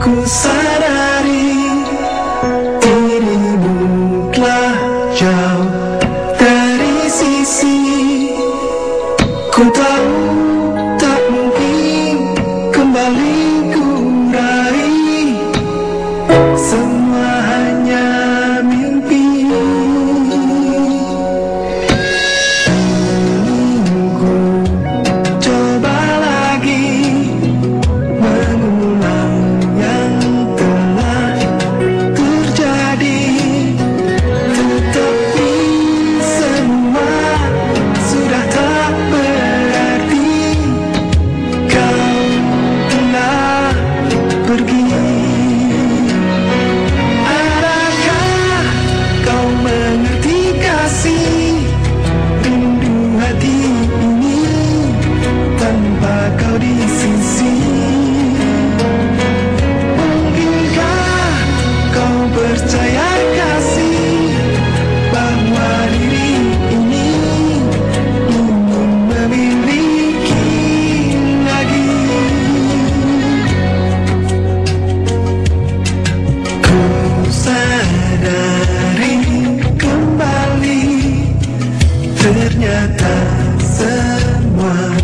خوش سر